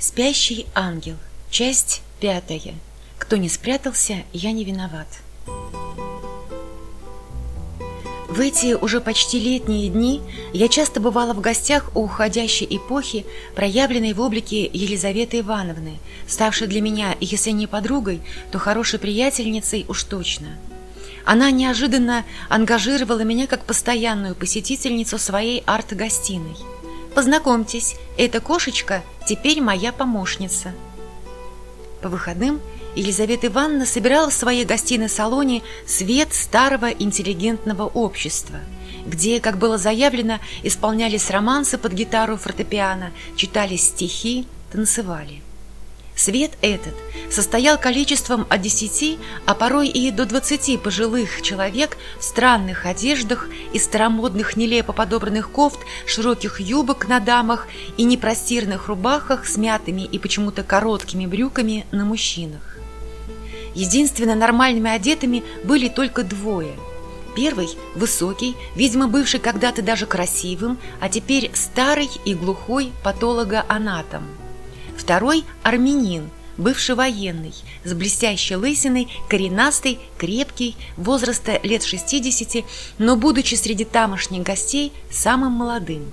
Спящий ангел. Часть пятая. Кто не спрятался, я не виноват. В эти уже почти летние дни я часто бывала в гостях у уходящей эпохи, проявленной в облике Елизаветы Ивановны, ставшей для меня, если не подругой, то хорошей приятельницей уж точно. Она неожиданно ангажировала меня как постоянную посетительницу своей арт-гостиной – Познакомьтесь, эта кошечка теперь моя помощница. По выходным Елизавета Ивановна собирала в своей гостиной-салоне свет старого интеллигентного общества, где, как было заявлено, исполнялись романсы под гитару фортепиано, читались стихи, танцевали. Свет этот состоял количеством от десяти, а порой и до двадцати пожилых человек в странных одеждах и старомодных нелепо подобранных кофт, широких юбок на дамах и непростирных рубахах с мятыми и почему-то короткими брюками на мужчинах. Единственно нормальными одетыми были только двое. Первый – высокий, видимо, бывший когда-то даже красивым, а теперь старый и глухой патологоанатом – Второй – армянин, бывший военный, с блестящей лысиной, коренастый, крепкий, возраста лет 60, но, будучи среди тамошних гостей, самым молодым.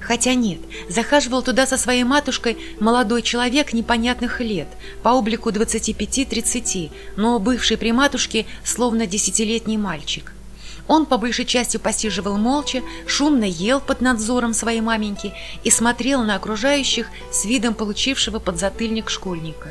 Хотя нет, захаживал туда со своей матушкой молодой человек непонятных лет, по облику 25-30, но бывший при матушке словно десятилетний мальчик – он по большей части посиживал молча, шумно ел под надзором своей маменьки и смотрел на окружающих с видом получившего подзатыльник школьника.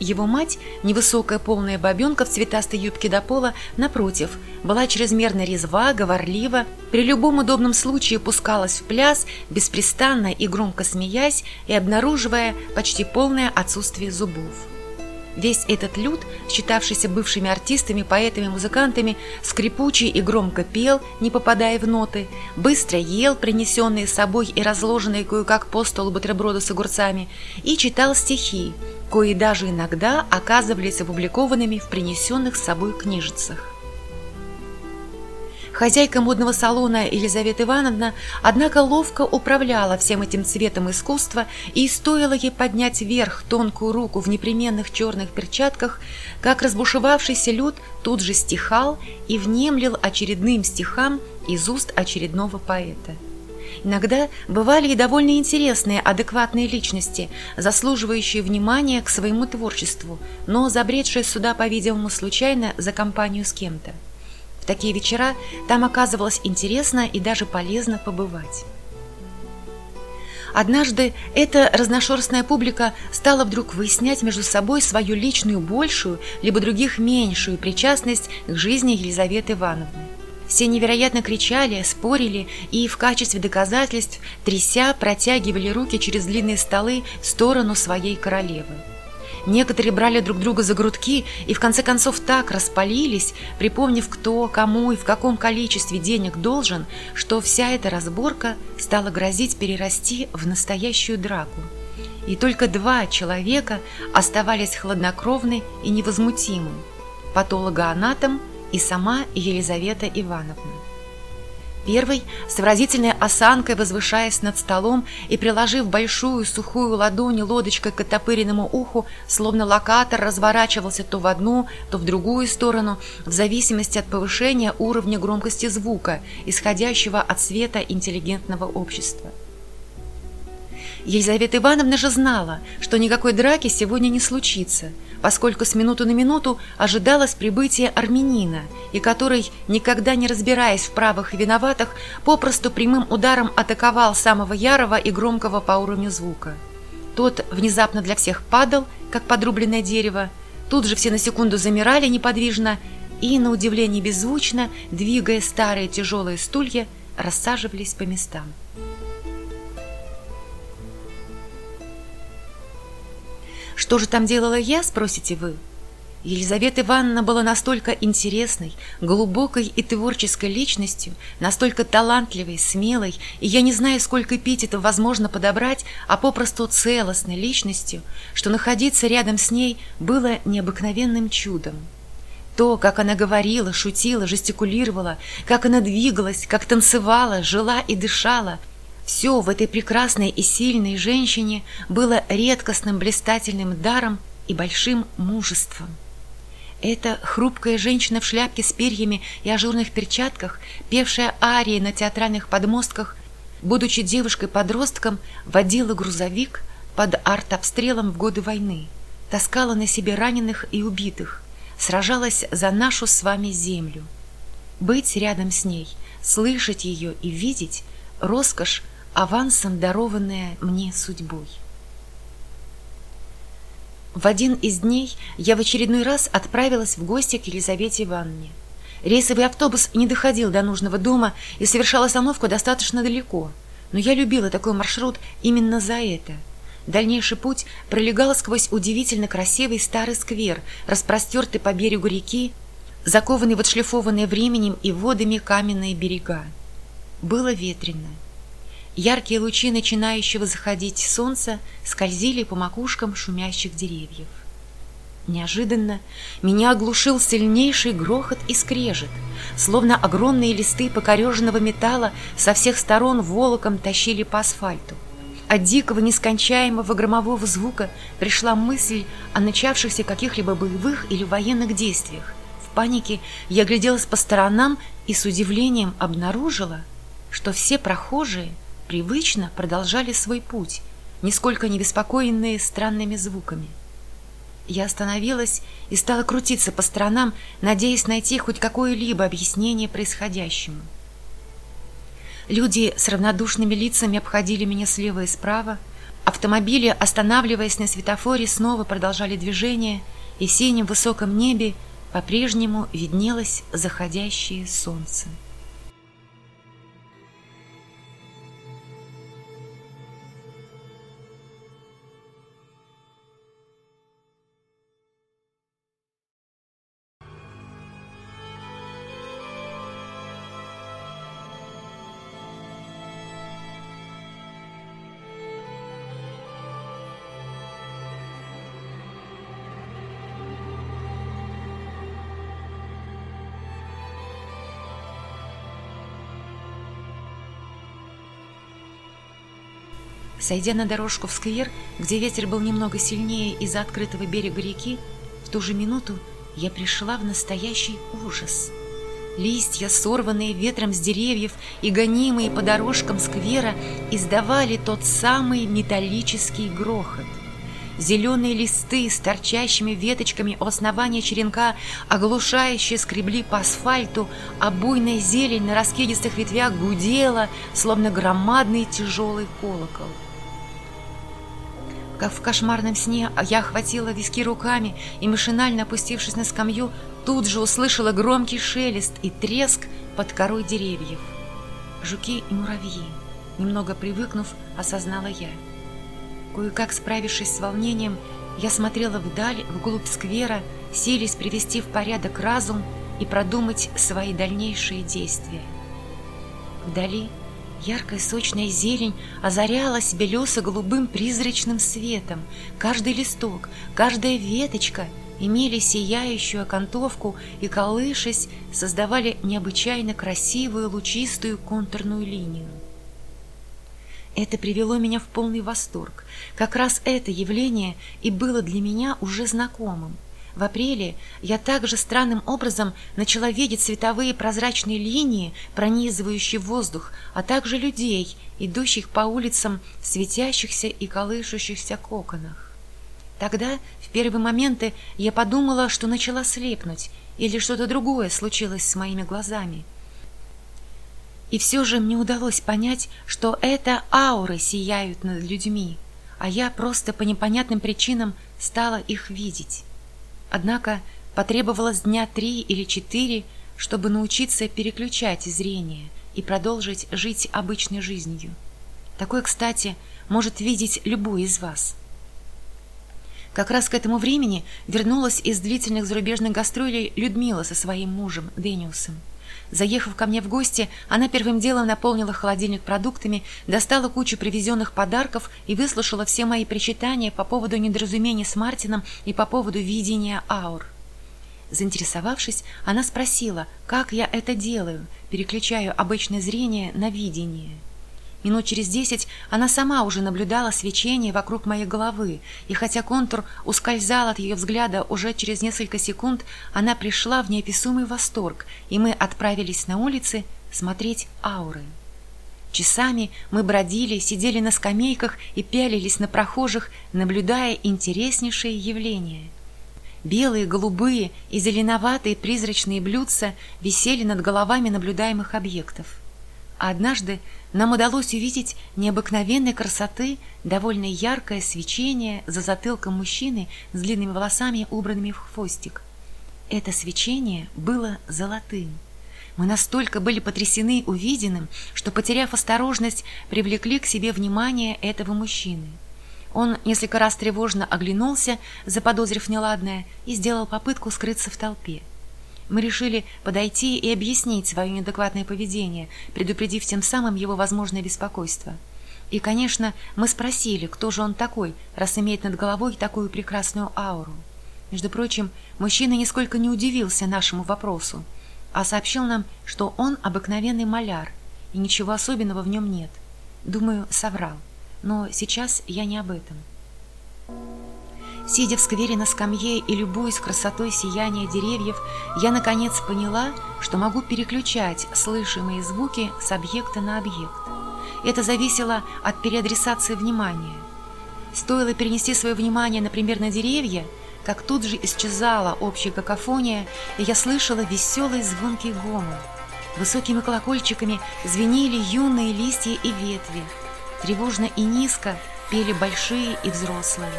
Его мать, невысокая полная бабенка в цветастой юбке до пола, напротив, была чрезмерно резва, говорлива, при любом удобном случае пускалась в пляс, беспрестанно и громко смеясь и обнаруживая почти полное отсутствие зубов. Весь этот люд, считавшийся бывшими артистами, поэтами, музыкантами, скрипучий и громко пел, не попадая в ноты, быстро ел принесенные с собой и разложенные кое-как по столу бутерброды с огурцами и читал стихи, кои даже иногда оказывались опубликованными в принесенных с собой книжицах. Хозяйка модного салона Елизавета Ивановна, однако, ловко управляла всем этим цветом искусства, и стоило ей поднять вверх тонкую руку в непременных черных перчатках, как разбушевавшийся люд тут же стихал и внемлил очередным стихам из уст очередного поэта. Иногда бывали и довольно интересные, адекватные личности, заслуживающие внимания к своему творчеству, но забредшие сюда, по-видимому, случайно за компанию с кем-то такие вечера там оказывалось интересно и даже полезно побывать. Однажды эта разношерстная публика стала вдруг выяснять между собой свою личную большую, либо других меньшую причастность к жизни Елизаветы Ивановны. Все невероятно кричали, спорили и в качестве доказательств, тряся, протягивали руки через длинные столы в сторону своей королевы. Некоторые брали друг друга за грудки и в конце концов так распалились, припомнив, кто, кому и в каком количестве денег должен, что вся эта разборка стала грозить перерасти в настоящую драку. И только два человека оставались хладнокровны и невозмутимы – патологоанатом и сама Елизавета Ивановна. Первый, с выразительной осанкой возвышаясь над столом и приложив большую сухую ладонь лодочкой к отопыренному уху, словно локатор разворачивался то в одну, то в другую сторону, в зависимости от повышения уровня громкости звука, исходящего от света интеллигентного общества. Елизавета Ивановна же знала, что никакой драки сегодня не случится, поскольку с минуту на минуту ожидалось прибытие армянина, и который, никогда не разбираясь в правых и виноватых, попросту прямым ударом атаковал самого ярого и громкого по уровню звука. Тот внезапно для всех падал, как подрубленное дерево, тут же все на секунду замирали неподвижно и, на удивление беззвучно, двигая старые тяжелые стулья, рассаживались по местам. Что же там делала я, спросите вы? Елизавета Ивановна была настолько интересной, глубокой и творческой личностью, настолько талантливой, смелой, и я не знаю, сколько эпитетов возможно подобрать, а попросту целостной личностью, что находиться рядом с ней было необыкновенным чудом. То, как она говорила, шутила, жестикулировала, как она двигалась, как танцевала, жила и дышала, Все в этой прекрасной и сильной женщине было редкостным блистательным даром и большим мужеством. Эта хрупкая женщина в шляпке с перьями и ажурных перчатках, певшая арии на театральных подмостках, будучи девушкой-подростком, водила грузовик под артобстрелом в годы войны, таскала на себе раненых и убитых, сражалась за нашу с вами землю. Быть рядом с ней, слышать ее и видеть — роскошь, авансом дарованная мне судьбой. В один из дней я в очередной раз отправилась в гости к Елизавете Ивановне. Рейсовый автобус не доходил до нужного дома и совершал остановку достаточно далеко, но я любила такой маршрут именно за это. Дальнейший путь пролегал сквозь удивительно красивый старый сквер, распростертый по берегу реки, закованный в отшлифованные временем и водами каменные берега. Было ветрено. Яркие лучи начинающего заходить солнца скользили по макушкам шумящих деревьев. Неожиданно меня оглушил сильнейший грохот и скрежет, словно огромные листы покореженного металла со всех сторон волоком тащили по асфальту. От дикого нескончаемого громового звука пришла мысль о начавшихся каких-либо боевых или военных действиях. В панике я гляделась по сторонам и с удивлением обнаружила, что все прохожие – привычно продолжали свой путь, нисколько не беспокоенные странными звуками. Я остановилась и стала крутиться по сторонам, надеясь найти хоть какое-либо объяснение происходящему. Люди с равнодушными лицами обходили меня слева и справа, автомобили, останавливаясь на светофоре, снова продолжали движение, и в синем высоком небе по-прежнему виднелось заходящее солнце. Сойдя на дорожку в сквер, где ветер был немного сильнее из-за открытого берега реки, в ту же минуту я пришла в настоящий ужас. Листья, сорванные ветром с деревьев и гонимые по дорожкам сквера, издавали тот самый металлический грохот. Зеленые листы с торчащими веточками у основания черенка оглушающе скребли по асфальту, а буйная зелень на раскидистых ветвях гудела, словно громадный тяжелый колокол. Как в кошмарном сне я охватила виски руками и, машинально опустившись на скамью, тут же услышала громкий шелест и треск под корой деревьев. Жуки и муравьи. Немного привыкнув, осознала я. Кое-как справившись с волнением, я смотрела вдаль, вглубь сквера, силясь привести в порядок разум и продумать свои дальнейшие действия. Вдали Яркая сочная зелень озарялась белесо-голубым призрачным светом. Каждый листок, каждая веточка имели сияющую окантовку и, колышась, создавали необычайно красивую лучистую контурную линию. Это привело меня в полный восторг. Как раз это явление и было для меня уже знакомым – в апреле я также странным образом начала видеть световые прозрачные линии, пронизывающие воздух, а также людей, идущих по улицам в светящихся и колышущихся коконах. Тогда, в первые моменты, я подумала, что начала слепнуть, или что-то другое случилось с моими глазами. И все же мне удалось понять, что это ауры сияют над людьми, а я просто по непонятным причинам стала их видеть. Однако потребовалось дня три или четыре, чтобы научиться переключать зрение и продолжить жить обычной жизнью. Такой, кстати, может видеть любой из вас. Как раз к этому времени вернулась из длительных зарубежных гастролей Людмила со своим мужем Дениусом. Заехав ко мне в гости, она первым делом наполнила холодильник продуктами, достала кучу привезенных подарков и выслушала все мои причитания по поводу недоразумений с Мартином и по поводу видения аур. Заинтересовавшись, она спросила, как я это делаю, переключаю обычное зрение на видение. Минут через десять она сама уже наблюдала свечение вокруг моей головы, и хотя контур ускользал от ее взгляда уже через несколько секунд, она пришла в неописуемый восторг, и мы отправились на улицы смотреть ауры. Часами мы бродили, сидели на скамейках и пялились на прохожих, наблюдая интереснейшие явления. Белые, голубые и зеленоватые призрачные блюдца висели над головами наблюдаемых объектов. А однажды нам удалось увидеть необыкновенной красоты довольно яркое свечение за затылком мужчины с длинными волосами, убранными в хвостик. Это свечение было золотым. Мы настолько были потрясены увиденным, что, потеряв осторожность, привлекли к себе внимание этого мужчины. Он несколько раз тревожно оглянулся, заподозрив неладное, и сделал попытку скрыться в толпе. Мы решили подойти и объяснить свое неадекватное поведение, предупредив тем самым его возможное беспокойство. И, конечно, мы спросили, кто же он такой, раз имеет над головой такую прекрасную ауру. Между прочим, мужчина нисколько не удивился нашему вопросу а сообщил нам, что он обыкновенный маляр, и ничего особенного в нем нет. Думаю, соврал. Но сейчас я не об этом. Сидя в сквере на скамье и любуясь красотой сияния деревьев, я наконец поняла, что могу переключать слышимые звуки с объекта на объект. Это зависело от переадресации внимания. Стоило перенести свое внимание, например, на деревья – как тут же исчезала общая какофония, и я слышала веселый звонкий гомон. Высокими колокольчиками звенели юные листья и ветви. Тревожно и низко пели большие и взрослые.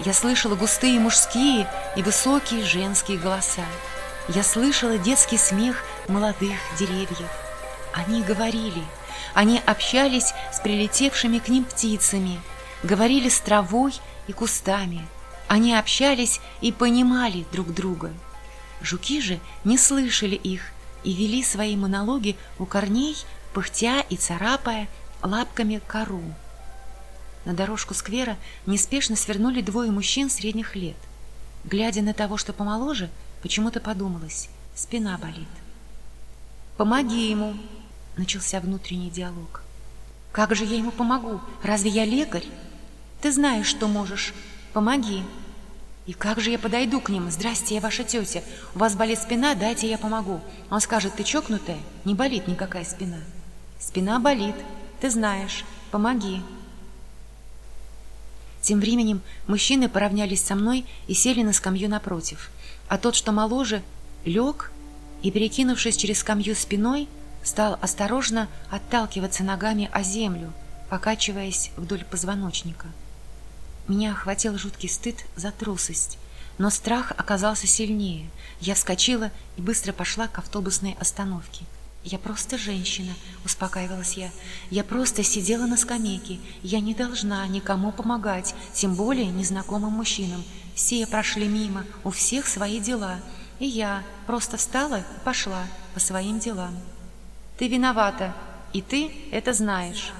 Я слышала густые мужские и высокие женские голоса. Я слышала детский смех молодых деревьев. Они говорили, они общались с прилетевшими к ним птицами, говорили с травой и кустами – они общались и понимали друг друга. Жуки же не слышали их и вели свои монологи у корней, пыхтя и царапая лапками кору. На дорожку сквера неспешно свернули двое мужчин средних лет. Глядя на того, что помоложе, почему-то подумалось, спина болит. «Помоги ему!» — начался внутренний диалог. «Как же я ему помогу? Разве я лекарь? Ты знаешь, что можешь. Помоги!» И как же я подойду к ним? Здрасте, я ваша тетя. У вас болит спина, дайте я помогу. Он скажет, ты чокнутая? Не болит никакая спина. Спина болит, ты знаешь. Помоги. Тем временем мужчины поравнялись со мной и сели на скамью напротив. А тот, что моложе, лег и, перекинувшись через скамью спиной, стал осторожно отталкиваться ногами о землю, покачиваясь вдоль позвоночника. Меня охватил жуткий стыд за трусость, но страх оказался сильнее. Я вскочила и быстро пошла к автобусной остановке. «Я просто женщина», — успокаивалась я. «Я просто сидела на скамейке. Я не должна никому помогать, тем более незнакомым мужчинам. Все прошли мимо, у всех свои дела. И я просто встала и пошла по своим делам». «Ты виновата, и ты это знаешь».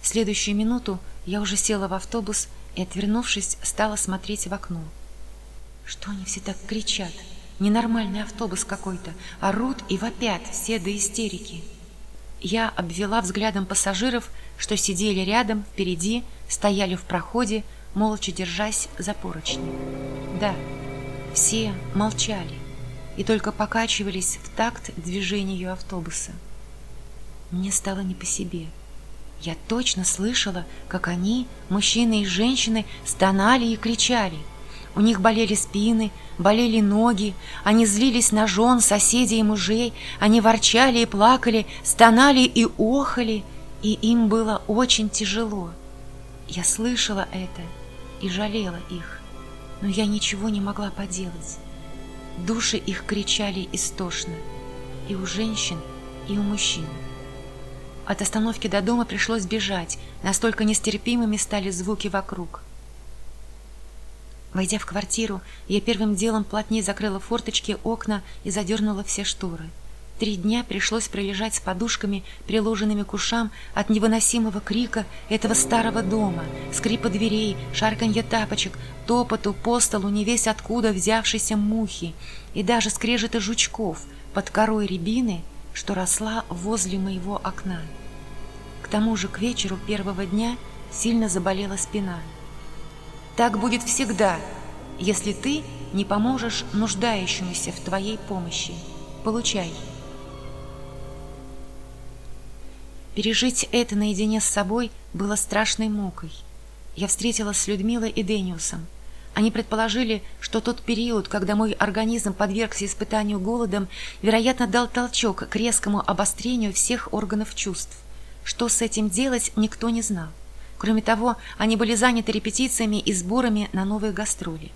В следующую минуту я уже села в автобус и, отвернувшись, стала смотреть в окно. Что они все так кричат? Ненормальный автобус какой-то. Орут и вопят все до истерики. Я обвела взглядом пассажиров, что сидели рядом, впереди, стояли в проходе, молча держась за поручни. Да, все молчали и только покачивались в такт движению автобуса. Мне стало не по себе. Я точно слышала, как они, мужчины и женщины, стонали и кричали. У них болели спины, болели ноги, они злились на жен, соседей и мужей, они ворчали и плакали, стонали и охали, и им было очень тяжело. Я слышала это и жалела их, но я ничего не могла поделать. Души их кричали истошно, и у женщин, и у мужчин. От остановки до дома пришлось бежать, настолько нестерпимыми стали звуки вокруг. Войдя в квартиру, я первым делом плотнее закрыла форточки, окна и задернула все шторы. Три дня пришлось пролежать с подушками, приложенными к ушам от невыносимого крика этого старого дома, скрипа дверей, шарканья тапочек, топоту по столу не весь откуда взявшейся мухи и даже скрежета жучков под корой рябины — что росла возле моего окна. К тому же к вечеру первого дня сильно заболела спина. Так будет всегда, если ты не поможешь нуждающемуся в твоей помощи. Получай. Пережить это наедине с собой было страшной мукой. Я встретилась с Людмилой и Дениусом. Они предположили, что тот период, когда мой организм подвергся испытанию голодом, вероятно, дал толчок к резкому обострению всех органов чувств. Что с этим делать, никто не знал. Кроме того, они были заняты репетициями и сборами на новые гастроли.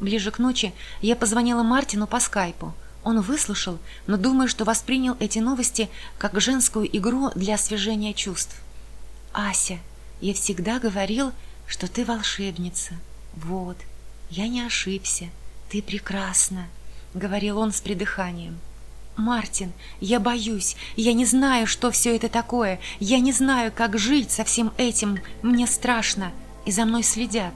Ближе к ночи я позвонила Мартину по скайпу. Он выслушал, но думаю, что воспринял эти новости как женскую игру для освежения чувств. «Ася, я всегда говорил, что ты волшебница. Вот, я не ошибся. Ты прекрасна», — говорил он с придыханием. «Мартин, я боюсь, я не знаю, что все это такое, я не знаю, как жить со всем этим, мне страшно, и за мной следят.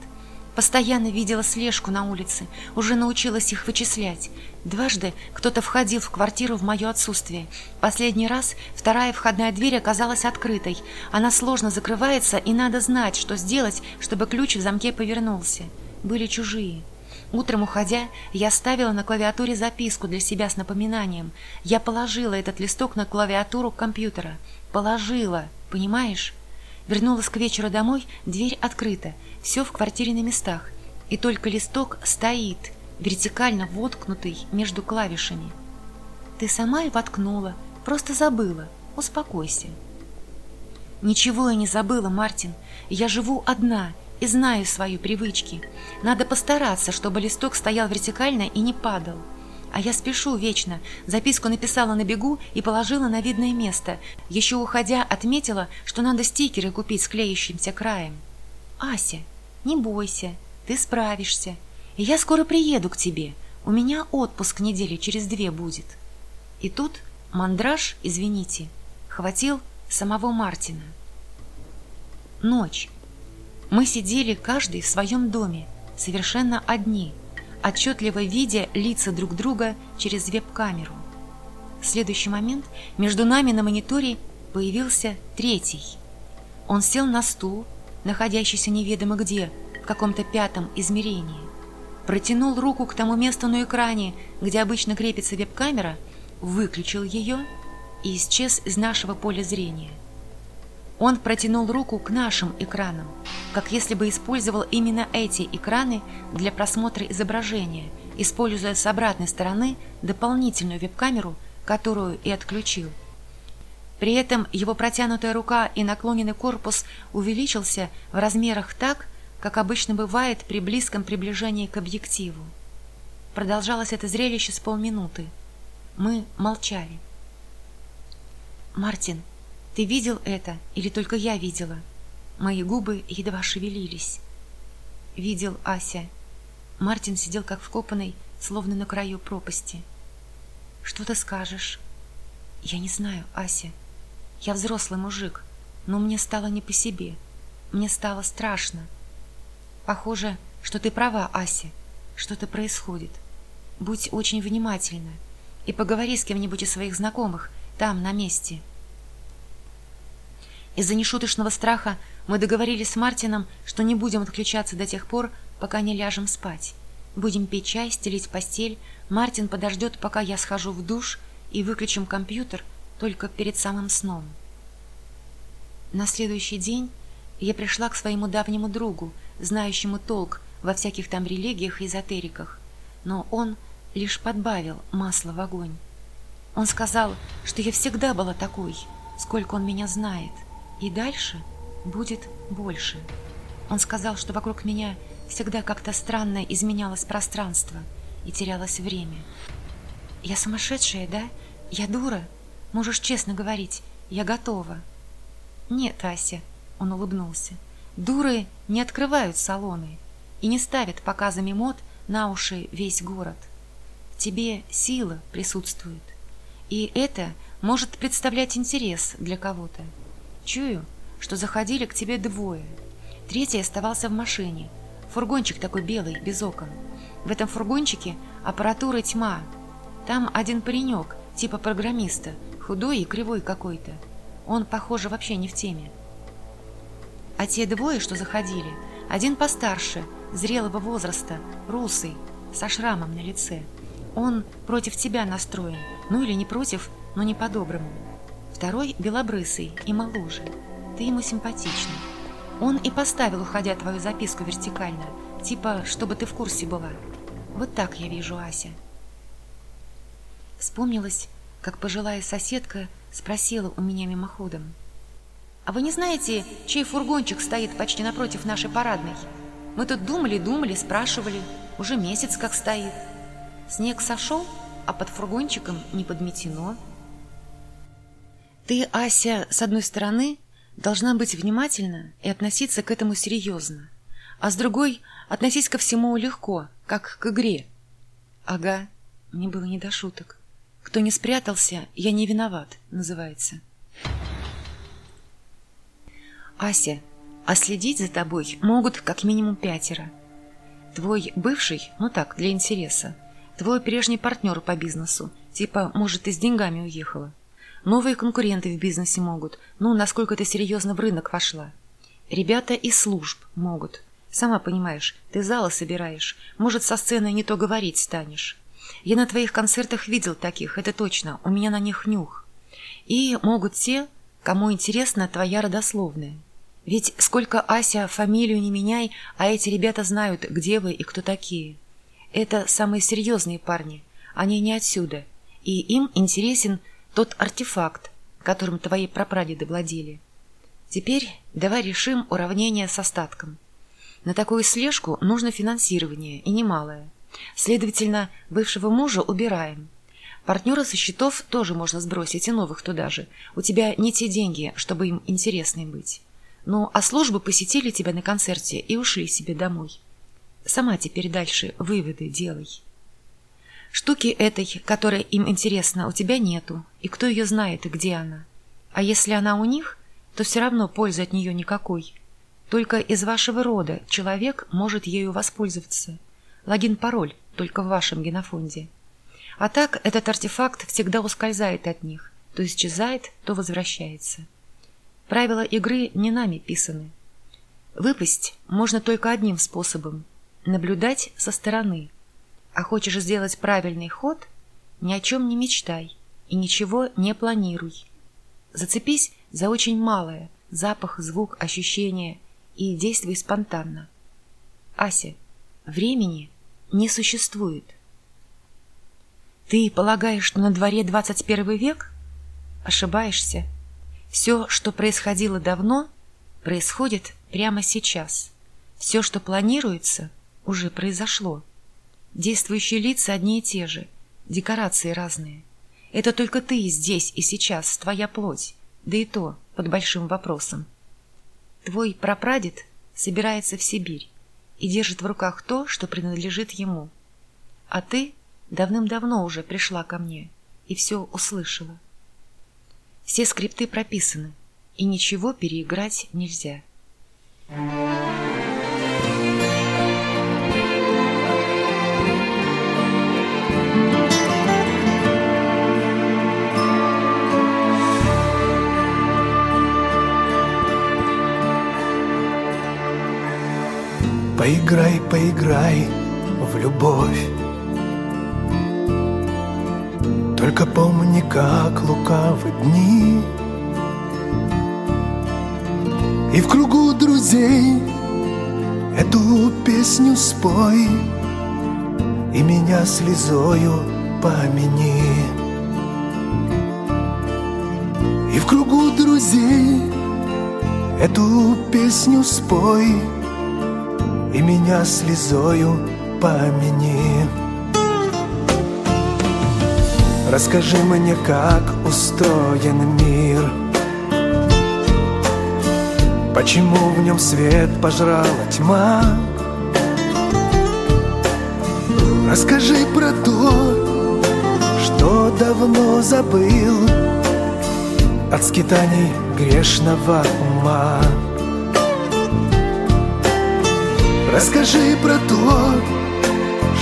Постоянно видела слежку на улице, уже научилась их вычислять. Дважды кто-то входил в квартиру в мое отсутствие. Последний раз вторая входная дверь оказалась открытой. Она сложно закрывается, и надо знать, что сделать, чтобы ключ в замке повернулся. Были чужие. Утром уходя, я ставила на клавиатуре записку для себя с напоминанием. Я положила этот листок на клавиатуру компьютера. Положила, понимаешь? Вернулась к вечеру домой, дверь открыта, все в квартире на местах, и только листок стоит, вертикально воткнутый между клавишами. Ты сама и воткнула, просто забыла. Успокойся. Ничего я не забыла, Мартин. Я живу одна и знаю свои привычки. Надо постараться, чтобы листок стоял вертикально и не падал. А я спешу вечно. Записку написала на бегу и положила на видное место. Еще уходя, отметила, что надо стикеры купить с клеящимся краем. «Ася, не бойся, ты справишься. И я скоро приеду к тебе. У меня отпуск недели через две будет». И тут мандраж, извините, хватил самого Мартина. Ночь. Мы сидели каждый в своем доме, совершенно одни – отчетливо видя лица друг друга через веб-камеру. В следующий момент между нами на мониторе появился третий. Он сел на стул, находящийся неведомо где, в каком-то пятом измерении. Протянул руку к тому месту на экране, где обычно крепится веб-камера, выключил ее и исчез из нашего поля зрения. Он протянул руку к нашим экранам, как если бы использовал именно эти экраны для просмотра изображения, используя с обратной стороны дополнительную веб-камеру, которую и отключил. При этом его протянутая рука и наклоненный корпус увеличился в размерах так, как обычно бывает при близком приближении к объективу. Продолжалось это зрелище с полминуты. Мы молчали. «Мартин», ты видел это или только я видела? Мои губы едва шевелились. Видел Ася. Мартин сидел как вкопанный, словно на краю пропасти. Что ты скажешь? Я не знаю, Ася. Я взрослый мужик, но мне стало не по себе. Мне стало страшно. Похоже, что ты права, Ася. Что-то происходит. Будь очень внимательна и поговори с кем-нибудь из своих знакомых там, на месте. — из-за нешуточного страха мы договорились с Мартином, что не будем отключаться до тех пор, пока не ляжем спать. Будем пить чай, стелить постель. Мартин подождет, пока я схожу в душ и выключим компьютер только перед самым сном. На следующий день я пришла к своему давнему другу, знающему толк во всяких там религиях и эзотериках, но он лишь подбавил масло в огонь. Он сказал, что я всегда была такой, сколько он меня знает — и дальше будет больше. Он сказал, что вокруг меня всегда как-то странно изменялось пространство и терялось время. Я сумасшедшая, да? Я дура? Можешь честно говорить, я готова. Нет, Ася, он улыбнулся. Дуры не открывают салоны и не ставят показами мод на уши весь город. Тебе сила присутствует, и это может представлять интерес для кого-то. Чую, что заходили к тебе двое. Третий оставался в машине. Фургончик такой белый, без окон. В этом фургончике аппаратура тьма. Там один паренек, типа программиста, худой и кривой какой-то. Он, похоже, вообще не в теме. А те двое, что заходили, один постарше, зрелого возраста, русый, со шрамом на лице. Он против тебя настроен, ну или не против, но не по-доброму. Второй белобрысый и моложе. Ты ему симпатичный. Он и поставил, уходя, твою записку вертикально, типа, чтобы ты в курсе была. Вот так я вижу Ася. Вспомнилось, как пожилая соседка спросила у меня мимоходом. «А вы не знаете, чей фургончик стоит почти напротив нашей парадной? Мы тут думали-думали, спрашивали. Уже месяц как стоит. Снег сошел, а под фургончиком не подметено». Ты, Ася, с одной стороны, должна быть внимательна и относиться к этому серьезно, а с другой относись ко всему легко, как к игре. Ага, мне было не до шуток. Кто не спрятался, я не виноват, называется. Ася, а следить за тобой могут как минимум пятеро. Твой бывший, ну так, для интереса, твой прежний партнер по бизнесу, типа, может, ты с деньгами уехала. Новые конкуренты в бизнесе могут. Ну, насколько ты серьезно в рынок вошла. Ребята из служб могут. Сама понимаешь, ты залы собираешь. Может, со сцены не то говорить станешь. Я на твоих концертах видел таких, это точно. У меня на них нюх. И могут те, кому интересна твоя родословная. Ведь сколько Ася фамилию не меняй, а эти ребята знают, где вы и кто такие. Это самые серьезные парни. Они не отсюда. И им интересен тот артефакт, которым твои прапрадеды владели. Теперь давай решим уравнение с остатком. На такую слежку нужно финансирование, и немалое. Следовательно, бывшего мужа убираем. Партнера со счетов тоже можно сбросить, и новых туда же. У тебя не те деньги, чтобы им интересной быть. Ну, а службы посетили тебя на концерте и ушли себе домой. Сама теперь дальше выводы делай. Штуки этой, которая им интересна, у тебя нету, и кто ее знает и где она. А если она у них, то все равно пользы от нее никакой. Только из вашего рода человек может ею воспользоваться. Логин-пароль только в вашем генофонде. А так этот артефакт всегда ускользает от них, то исчезает, то возвращается. Правила игры не нами писаны. Выпасть можно только одним способом – наблюдать со стороны – а хочешь сделать правильный ход, ни о чем не мечтай и ничего не планируй. Зацепись за очень малое – запах, звук, ощущение – и действуй спонтанно. Ася, времени не существует. Ты полагаешь, что на дворе 21 век? Ошибаешься. Все, что происходило давно, происходит прямо сейчас. Все, что планируется, уже произошло. Действующие лица одни и те же, декорации разные. Это только ты здесь и сейчас, твоя плоть, да и то под большим вопросом. Твой прапрадед собирается в Сибирь и держит в руках то, что принадлежит ему. А ты давным-давно уже пришла ко мне и все услышала. Все скрипты прописаны, и ничего переиграть нельзя. Thank. Поиграй, поиграй в любовь. Только помни, как лукавы дни. И в кругу друзей Эту песню спой И меня слезою помяни. И в кругу друзей Эту песню спой и меня слезою помяни. Расскажи мне, как устроен мир. Почему в нем свет пожрала тьма? Расскажи про то, что давно забыл От скитаний грешного ума Расскажи про то,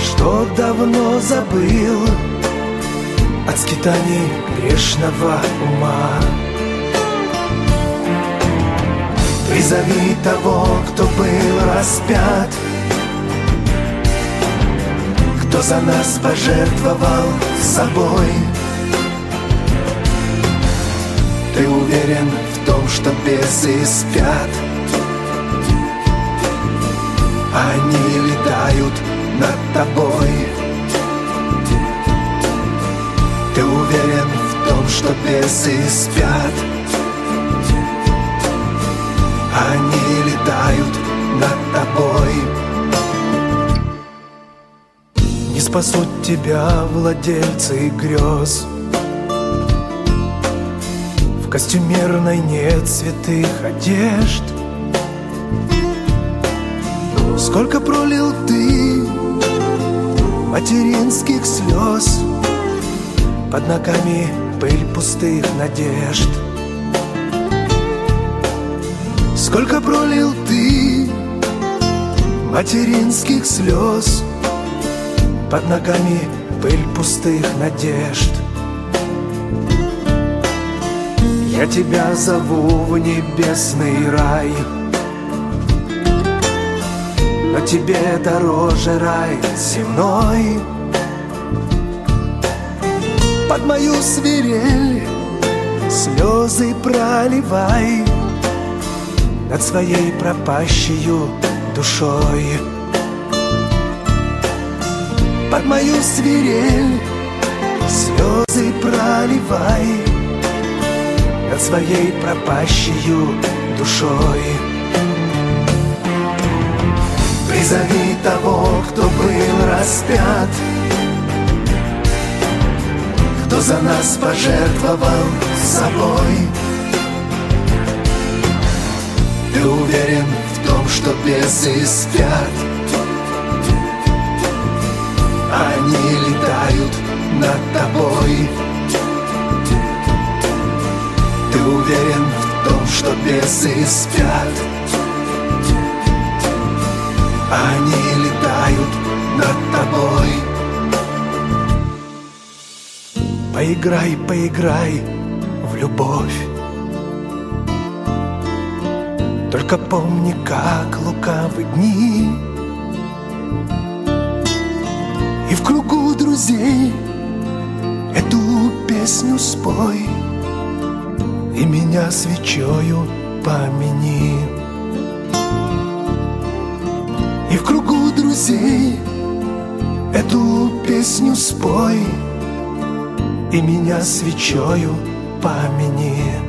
что давно забыл от скитаний грешного ума. Призови того, кто был распят, кто за нас пожертвовал собой. Ты уверен в том, что бесы спят? Они летают над тобой. Ты уверен в том, что бесы спят? Они летают над тобой. Не спасут тебя владельцы грез. В костюмерной нет святых одежд. Сколько пролил ты материнских слез? Под ногами пыль пустых надежд. Сколько пролил ты материнских слез? Под ногами пыль пустых надежд. Я тебя зову в небесный рай Но тебе дороже рай земной Под мою свирель слезы проливай над своей пропащей душой. Под мою свирель слезы проливай над своей пропащей душой. Призови того, кто был распят, кто за нас пожертвовал собой. Ты уверен в том, что бесы спят? Они летают над тобой. Ты уверен в том, что бесы спят Они летают над тобой. Поиграй, поиграй в любовь. Только помни, как лукавы дни. И в кругу друзей Эту песню спой. И меня свечою помяни друзей. Эту песню спой И меня свечою помяни